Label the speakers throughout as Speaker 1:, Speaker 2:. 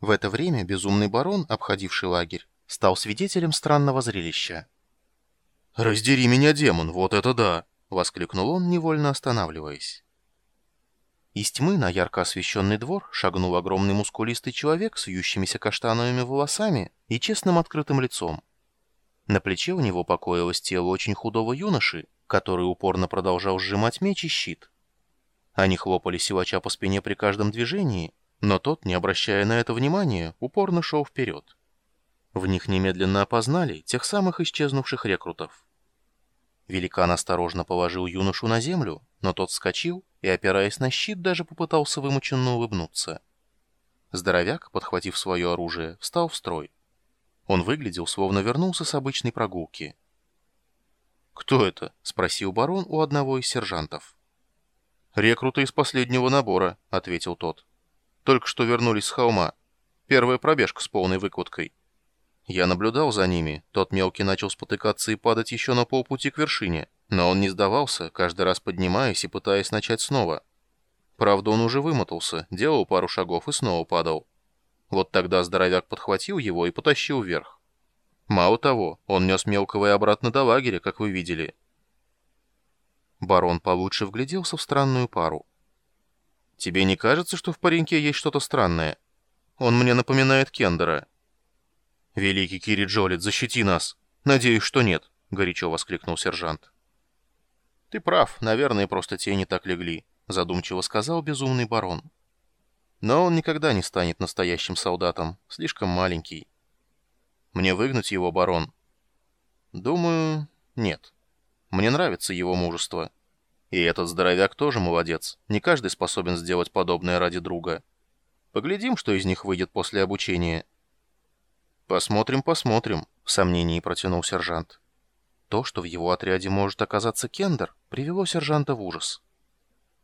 Speaker 1: В это время безумный барон, обходивший лагерь, стал свидетелем странного зрелища.
Speaker 2: «Раздери меня, демон, вот это да!» — воскликнул он, невольно останавливаясь.
Speaker 1: Из тьмы на ярко освещенный двор шагнул огромный мускулистый человек с вьющимися каштановыми волосами и честным открытым лицом. На плече у него покоилось тело очень худого юноши, который упорно продолжал сжимать меч и щит. Они хлопали силача по спине при каждом движении, но тот, не обращая на это внимания, упорно шел вперед. В них немедленно опознали тех самых исчезнувших рекрутов. Великан осторожно положил юношу на землю, но тот вскочил и, опираясь на щит, даже попытался вымученно улыбнуться. Здоровяк, подхватив свое оружие, встал в строй. Он выглядел, словно вернулся с обычной прогулки.
Speaker 2: «Кто это?»
Speaker 1: — спросил барон у одного из сержантов.
Speaker 2: «Рекруты из последнего набора», — ответил тот. «Только что вернулись с холма. Первая пробежка с полной выкладкой. Я наблюдал за ними. Тот мелкий начал спотыкаться и падать еще на полпути к вершине. Но он не сдавался, каждый раз поднимаясь и пытаясь начать снова. Правда, он уже вымотался, делал пару шагов и снова падал. Вот тогда здоровяк подхватил его и потащил вверх. Мало того, он нес мелкого и обратно до лагеря, как вы видели.
Speaker 1: Барон получше вгляделся в странную пару.
Speaker 2: «Тебе не кажется, что в пареньке есть что-то странное? Он мне напоминает Кендера».
Speaker 1: «Великий Кири Джолит, защити нас! Надеюсь, что нет!» — горячо воскликнул сержант.
Speaker 2: «Ты прав, наверное, просто тени так легли», — задумчиво сказал безумный барон. «Но он никогда не станет настоящим солдатом, слишком маленький. Мне выгнать его, барон?» «Думаю, нет. Мне нравится его мужество. И этот здоровяк тоже молодец. Не каждый способен сделать подобное ради друга. Поглядим, что из них выйдет после обучения».
Speaker 1: «Посмотрим, посмотрим», — в сомнении протянул сержант. То, что в его отряде может оказаться Кендер, привело сержанта в ужас.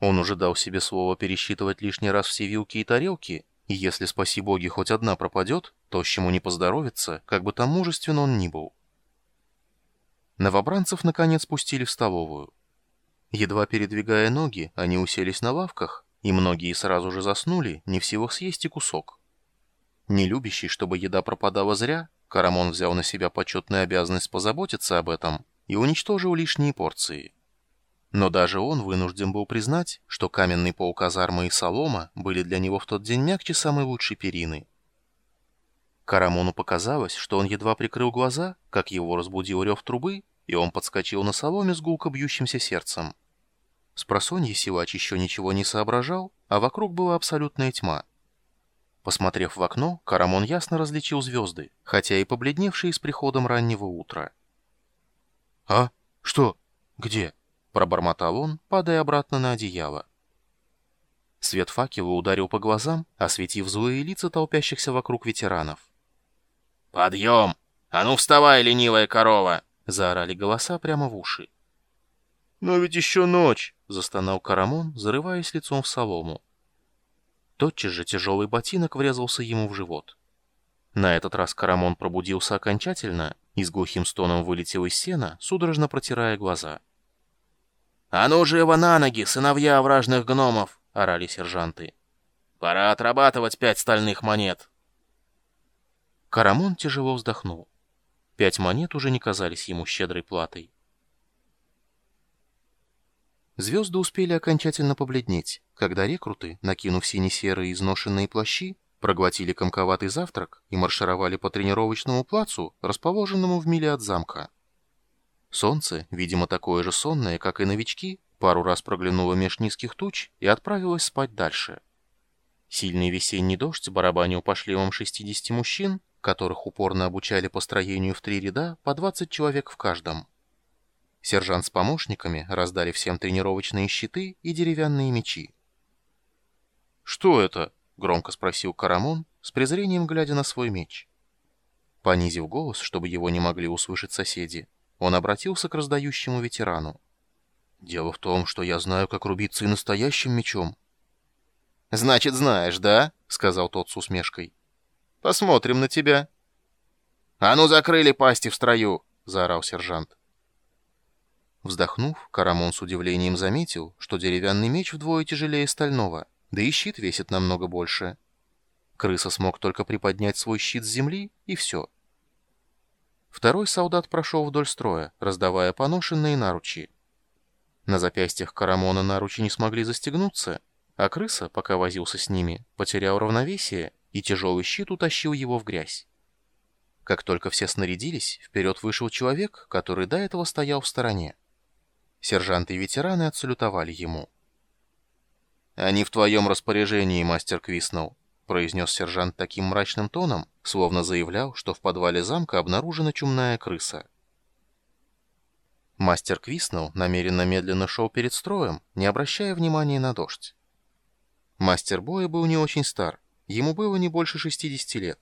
Speaker 1: Он уже дал себе слово пересчитывать лишний раз все вилки и тарелки, и если, спаси боги, хоть одна пропадет, то, с чему не поздоровится, как бы там мужественно он ни был. Новобранцев, наконец, спустили в столовую. Едва передвигая ноги, они уселись на лавках, и многие сразу же заснули, не в силах съесть и кусок. Не любящий, чтобы еда пропадала зря, Карамон взял на себя почетную обязанность позаботиться об этом и уничтожил лишние порции. Но даже он вынужден был признать, что каменный пол казармы и солома были для него в тот день мягче самой лучшей перины. Карамону показалось, что он едва прикрыл глаза, как его разбудил рев трубы, и он подскочил на соломе с гулко бьющимся сердцем. Спросонье силач еще ничего не соображал, а вокруг была абсолютная тьма. Посмотрев в окно, Карамон ясно различил звезды, хотя и побледневшие с приходом раннего утра.
Speaker 2: «А? Что? Где?»
Speaker 1: — пробормотал он, падая обратно на одеяло. Свет факела ударил по глазам, осветив злые лица толпящихся вокруг ветеранов.
Speaker 3: «Подъем! А ну вставай, ленивая корова!»
Speaker 1: — заорали голоса прямо в уши.
Speaker 2: «Но ведь еще ночь!»
Speaker 1: — застонал Карамон, зарываясь лицом в солому. Тотчас же тяжелый ботинок врезался ему в живот. На этот раз Карамон пробудился окончательно и с глухим стоном вылетел из сена, судорожно протирая глаза.
Speaker 3: «А ну живо на ноги, сыновья овражных гномов!» — орали сержанты. «Пора отрабатывать пять стальных монет!»
Speaker 1: Карамон тяжело вздохнул. Пять монет уже не казались ему щедрой платой. Звезды успели окончательно побледнеть, когда рекруты, накинув сине-серые изношенные плащи, проглотили комковатый завтрак и маршировали по тренировочному плацу, расположенному в миле от замка. Солнце, видимо, такое же сонное, как и новички, пару раз проглянуло меж низких туч и отправилось спать дальше. Сильный весенний дождь барабанил по шлемам 60 мужчин, которых упорно обучали построению в три ряда по 20 человек в каждом. Сержант с помощниками раздали всем тренировочные щиты и деревянные мечи.
Speaker 2: «Что это?»
Speaker 1: — громко спросил Карамон, с презрением глядя на свой меч. Понизив голос, чтобы его не могли услышать соседи, он обратился к раздающему ветерану. «Дело в том, что я знаю, как рубиться и настоящим мечом».
Speaker 2: «Значит, знаешь, да?» — сказал тот с усмешкой. «Посмотрим на тебя».
Speaker 3: «А ну, закрыли пасти в строю!» — заорал сержант.
Speaker 1: Вздохнув, Карамон с удивлением заметил, что деревянный меч вдвое тяжелее стального, да и щит весит намного больше. Крыса смог только приподнять свой щит с земли, и все. Второй солдат прошел вдоль строя, раздавая поношенные наручи. На запястьях Карамона наручи не смогли застегнуться, а крыса, пока возился с ними, потерял равновесие, и тяжелый щит утащил его в грязь. Как только все снарядились, вперед вышел человек, который до этого стоял в стороне. Сержанты и ветераны отсалютовали ему. «Они в твоем распоряжении, мастер Квиснелл», — произнес сержант таким мрачным тоном, словно заявлял, что в подвале замка обнаружена чумная крыса. Мастер Квиснелл намеренно медленно шел перед строем, не обращая внимания на дождь. Мастер боя был не очень стар, ему было не больше 60 лет.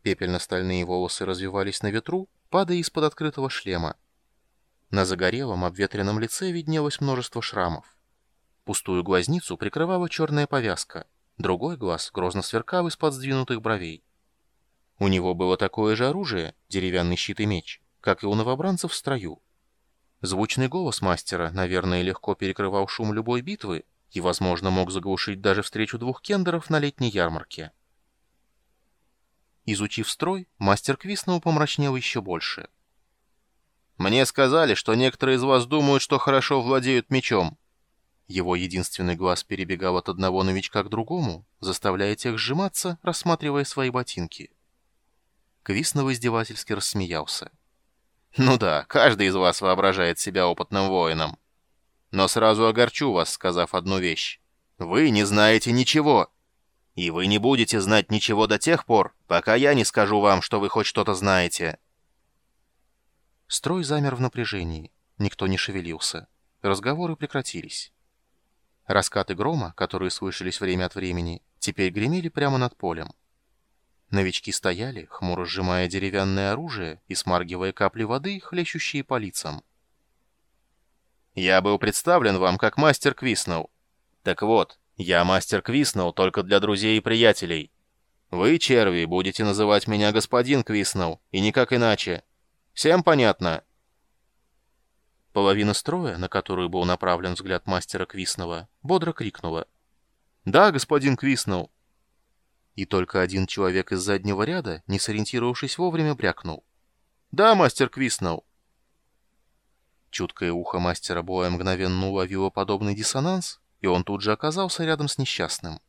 Speaker 1: Пепельно-стальные волосы развивались на ветру, падая из-под открытого шлема. На загорелом, обветренном лице виднелось множество шрамов. Пустую глазницу прикрывала черная повязка — другой глаз грозно сверкал из-под сдвинутых бровей. У него было такое же оружие, деревянный щит и меч, как и у новобранцев в строю. Звучный голос мастера, наверное, легко перекрывал шум любой битвы и, возможно, мог заглушить даже встречу двух кендеров на летней ярмарке. Изучив строй, мастер Квиснул помрачнел еще больше. «Мне сказали, что некоторые из вас думают, что хорошо владеют мечом. Его единственный глаз перебегал от одного новичка к другому, заставляя тех сжиматься, рассматривая свои ботинки. Квиснов издевательски рассмеялся. «Ну да, каждый из вас воображает себя опытным воином. Но сразу огорчу вас, сказав одну вещь. Вы не знаете ничего. И вы не будете знать ничего до тех пор, пока я не скажу вам, что вы хоть что-то знаете». Строй замер в напряжении. Никто не шевелился. Разговоры прекратились. Раскаты грома, которые слышались время от времени, теперь гремели прямо над полем. Новички стояли, хмуро сжимая деревянное оружие и смаргивая капли воды, хлещущие по лицам. «Я был представлен вам как мастер Квиснелл. Так вот, я мастер Квиснелл только для друзей и приятелей. Вы, черви, будете называть меня господин Квиснелл, и никак иначе. Всем понятно?» Половина строя, на которую был направлен взгляд мастера Квиснова, бодро крикнула. «Да, господин Квиснов!» И только один человек из заднего ряда, не сориентировавшись вовремя, брякнул. «Да, мастер Квиснов!» Чуткое ухо мастера боя мгновенно уловило подобный диссонанс, и он тут же оказался рядом с несчастным.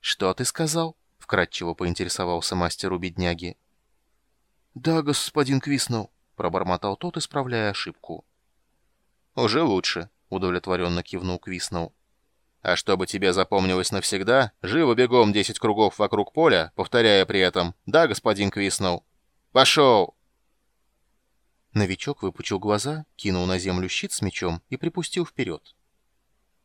Speaker 1: «Что ты сказал?» — вкратчиво поинтересовался мастер у бедняги. «Да, господин Квиснов», — пробормотал тот, исправляя ошибку. «Уже лучше», — удовлетворенно кивнул Квиснул. «А чтобы тебе запомнилось навсегда, живо бегом десять кругов вокруг поля, повторяя при этом «Да, господин Квиснул». «Пошел!» Новичок выпучил глаза, кинул на землю щит с мечом и припустил вперед.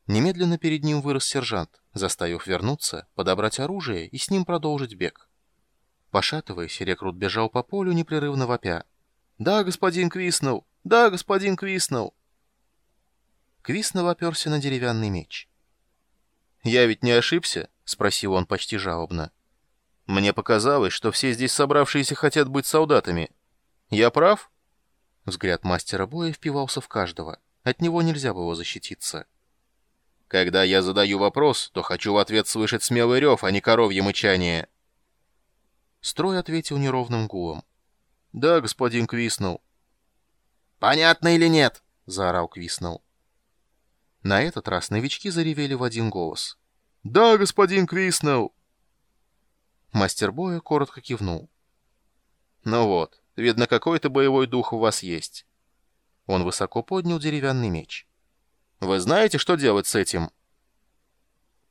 Speaker 1: Немедленно перед ним вырос сержант, заставив вернуться, подобрать оружие и с ним продолжить бег. Пошатываясь, рекрут бежал по полю, непрерывно вопя. «Да, господин Квиснул! Да, господин Квиснул!» Квиснов оперся на деревянный меч. «Я ведь не ошибся?» — спросил он почти жалобно. «Мне показалось, что все здесь собравшиеся хотят быть солдатами. Я прав?» Взгляд мастера боя впивался в каждого. От него нельзя было защититься. «Когда я задаю вопрос, то хочу в ответ слышать смелый рев, а не коровье мычание». Строй ответил неровным гулом. «Да, господин Квиснул». «Понятно или нет?» — заорал Квиснул. На этот раз новички заревели в один голос. «Да, господин Квиснелл!» Мастер боя коротко кивнул. «Ну вот, видно, какой-то боевой дух у вас есть». Он высоко поднял деревянный меч. «Вы знаете, что делать с этим?»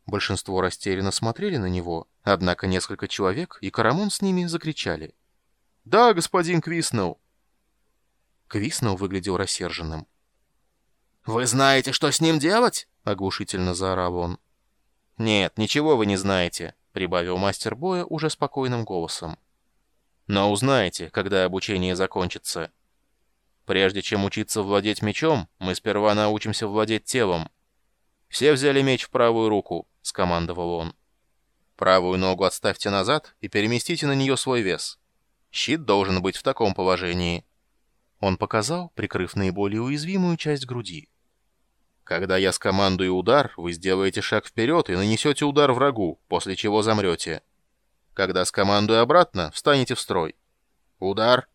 Speaker 1: Большинство растерянно смотрели на него, однако несколько человек и Карамон с ними закричали. «Да, господин Квиснелл!» Квиснелл выглядел рассерженным. «Вы знаете, что с ним делать?» — оглушительно заорал он. «Нет, ничего вы не знаете», — прибавил мастер боя уже спокойным голосом. «Но узнаете, когда обучение закончится. Прежде чем учиться владеть мечом, мы сперва научимся владеть телом. Все взяли меч в правую руку», — скомандовал он. «Правую ногу отставьте назад и переместите на нее свой вес. Щит должен быть в таком положении». Он показал, прикрыв наиболее уязвимую часть груди. Когда я скомандую удар, вы сделаете шаг вперед и нанесете удар врагу, после чего замрете.
Speaker 2: Когда скомандую обратно, встанете в строй. Удар.